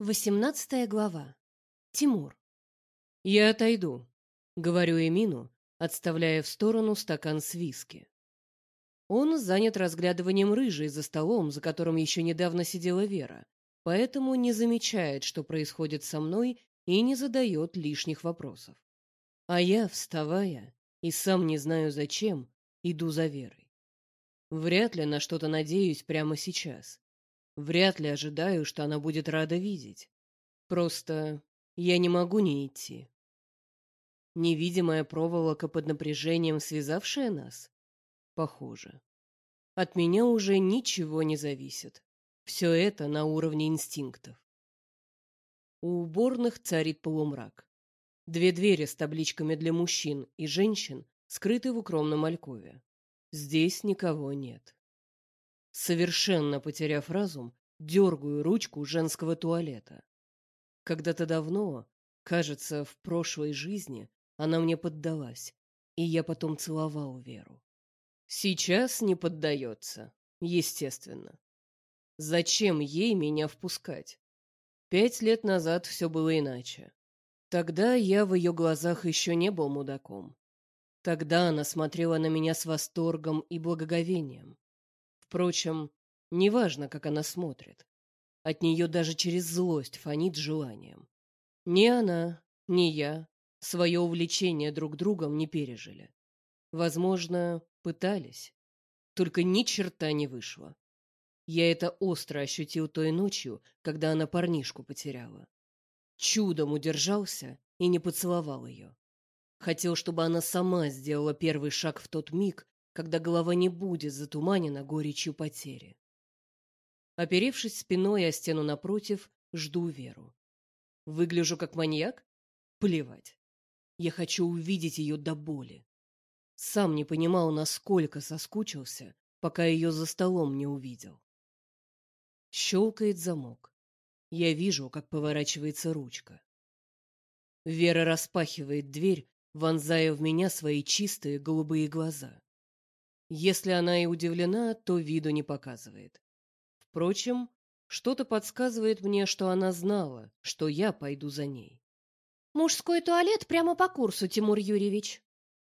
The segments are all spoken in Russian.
Восемнадцатая глава. Тимур. «Я отойду», — говорю Эмину, отставляя в сторону стакан с виски. Он занят разглядыванием рыжей за столом, за которым еще недавно сидела Вера, поэтому не замечает, что происходит со мной, и не задает лишних вопросов. А я, вставая, и сам не знаю зачем, иду за Верой. Вряд ли на что-то надеюсь прямо сейчас. Вряд ли ожидаю, что она будет рада видеть. Просто я не могу не идти. Невидимая проволока под напряжением, связавшая нас? Похоже. От меня уже ничего не зависит. Все это на уровне инстинктов. У уборных царит полумрак. Две двери с табличками для мужчин и женщин скрыты в укромном алькове. Здесь никого нет. Совершенно потеряв разум, дергаю ручку женского туалета. Когда-то давно, кажется, в прошлой жизни, она мне поддалась, и я потом целовал Веру. Сейчас не поддается, естественно. Зачем ей меня впускать? Пять лет назад все было иначе. Тогда я в ее глазах еще не был мудаком. Тогда она смотрела на меня с восторгом и благоговением. Впрочем, неважно, как она смотрит. От нее даже через злость фонит желанием. Ни она, ни я свое увлечение друг другом не пережили. Возможно, пытались. Только ни черта не вышло. Я это остро ощутил той ночью, когда она парнишку потеряла. Чудом удержался и не поцеловал ее. Хотел, чтобы она сама сделала первый шаг в тот миг, когда голова не будет затуманена горечью потери. Оперевшись спиной о стену напротив, жду Веру. Выгляжу как маньяк? Плевать. Я хочу увидеть ее до боли. Сам не понимал, насколько соскучился, пока ее за столом не увидел. Щелкает замок. Я вижу, как поворачивается ручка. Вера распахивает дверь, вонзая в меня свои чистые голубые глаза. Если она и удивлена, то виду не показывает. Впрочем, что-то подсказывает мне, что она знала, что я пойду за ней. Мужской туалет прямо по курсу, Тимур Юрьевич.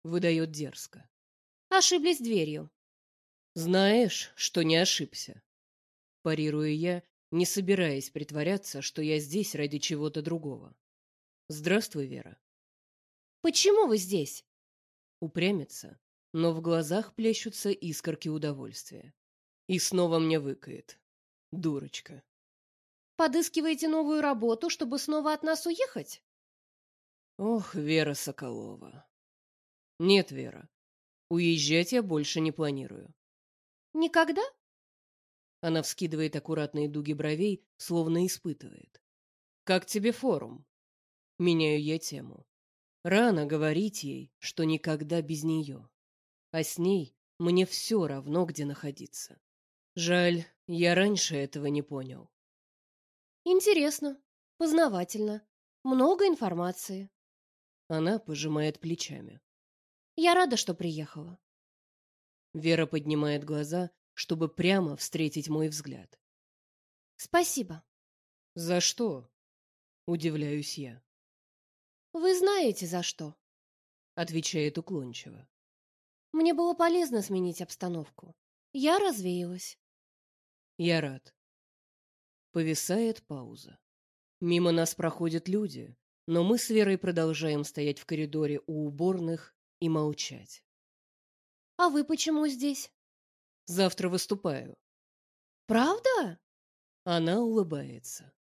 Выдает дерзко. Ошиблись дверью. Знаешь, что не ошибся. Парирую я, не собираясь притворяться, что я здесь ради чего-то другого. Здравствуй, Вера. Почему вы здесь? Упрямится, но в глазах плещутся искорки удовольствия. И снова мне выкает. Дурочка. Подыскиваете новую работу, чтобы снова от нас уехать? Ох, Вера Соколова. Нет, Вера. Уезжать я больше не планирую. Никогда? Она вскидывает аккуратные дуги бровей, словно испытывает. Как тебе форум? Меняю я тему. Рано говорить ей, что никогда без нее. А с ней мне все равно, где находиться. Жаль, я раньше этого не понял. Интересно, познавательно, много информации. Она пожимает плечами. Я рада, что приехала. Вера поднимает глаза, чтобы прямо встретить мой взгляд. Спасибо. За что? Удивляюсь я. Вы знаете, за что? Отвечает уклончиво. Мне было полезно сменить обстановку. Я развеялась. Я рад. Повисает пауза. Мимо нас проходят люди, но мы с Верой продолжаем стоять в коридоре у уборных и молчать. А вы почему здесь? Завтра выступаю. Правда? Она улыбается.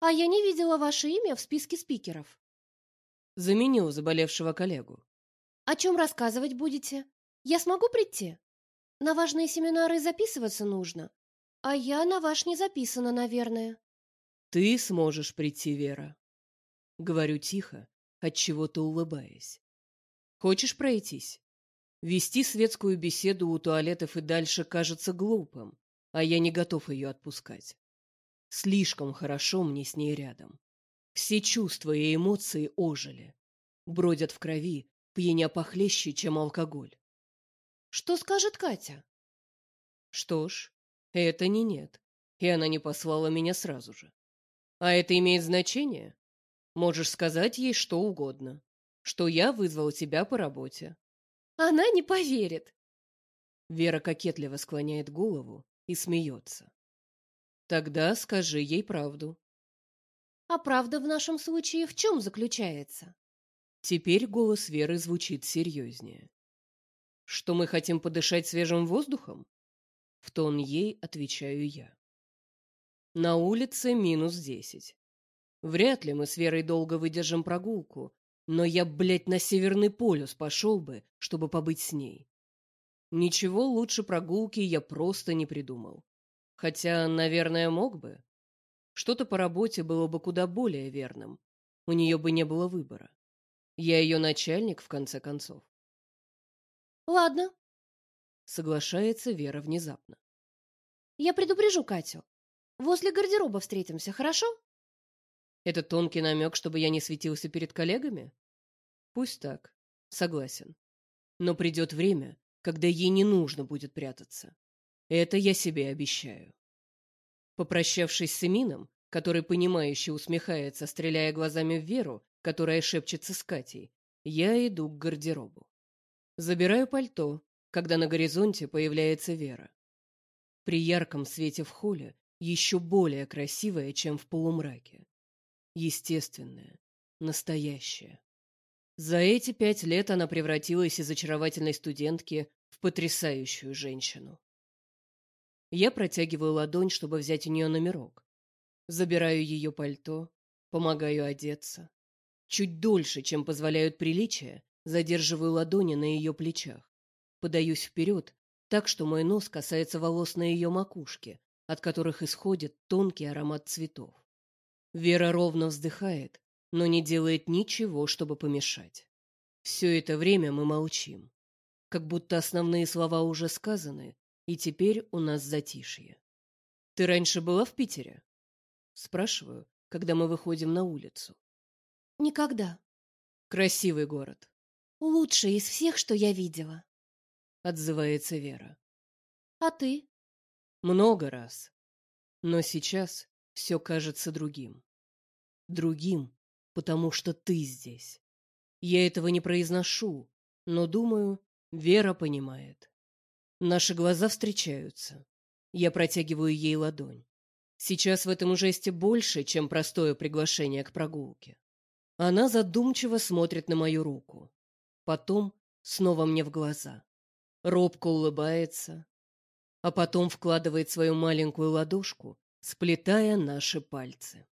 А я не видела ваше имя в списке спикеров. Заменил заболевшего коллегу. О чем рассказывать будете? Я смогу прийти? На важные семинары записываться нужно, а я на ваш не записана, наверное. Ты сможешь прийти, Вера. Говорю тихо, от чего-то улыбаясь. Хочешь пройтись? Вести светскую беседу у туалетов и дальше кажется глупым, а я не готов ее отпускать. Слишком хорошо мне с ней рядом. Все чувства и эмоции ожили. Бродят в крови, пьяня похлеще, чем алкоголь. Что скажет Катя? Что ж, это не нет, и она не послала меня сразу же. А это имеет значение? Можешь сказать ей что угодно, что я вызвал тебя по работе. Она не поверит. Вера кокетливо склоняет голову и смеется. Тогда скажи ей правду. А правда в нашем случае в чем заключается? Теперь голос Веры звучит серьезнее. Что мы хотим подышать свежим воздухом? В тон ей отвечаю я. На улице минус десять. Вряд ли мы с Верой долго выдержим прогулку, но я, блядь, на Северный полюс пошел бы, чтобы побыть с ней. Ничего лучше прогулки я просто не придумал. Хотя, наверное, мог бы. Что-то по работе было бы куда более верным. У нее бы не было выбора. Я ее начальник, в конце концов. Ладно. Соглашается Вера внезапно. Я предупрежу Катю. Возле гардероба встретимся, хорошо? Это тонкий намек, чтобы я не светился перед коллегами? Пусть так. Согласен. Но придет время, когда ей не нужно будет прятаться. Это я себе обещаю. Попрощавшись с Эмином, который понимающе усмехается, стреляя глазами в Веру, которая шепчется с Катей, я иду к гардеробу. Забираю пальто, когда на горизонте появляется Вера. При ярком свете в холле еще более красивая, чем в полумраке. Естественная, настоящая. За эти пять лет она превратилась из очаровательной студентки в потрясающую женщину. Я протягиваю ладонь, чтобы взять у нее номерок. Забираю ее пальто, помогаю одеться. Чуть дольше, чем позволяют приличия, задерживаю ладони на ее плечах. Подаюсь вперед, так что мой нос касается волос на ее макушке, от которых исходит тонкий аромат цветов. Вера ровно вздыхает, но не делает ничего, чтобы помешать. Все это время мы молчим, как будто основные слова уже сказаны, и теперь у нас затишье. Ты раньше была в Питере? Спрашиваю, когда мы выходим на улицу. Никогда. Красивый город. Лучший из всех, что я видела. Отзывается Вера. А ты? Много раз. Но сейчас все кажется другим. Другим, потому что ты здесь. Я этого не произношу, но думаю, Вера понимает. Наши глаза встречаются. Я протягиваю ей ладонь. Сейчас в этом жесте больше, чем простое приглашение к прогулке. Она задумчиво смотрит на мою руку. Потом снова мне в глаза. Робко улыбается, а потом вкладывает свою маленькую ладошку, сплетая наши пальцы.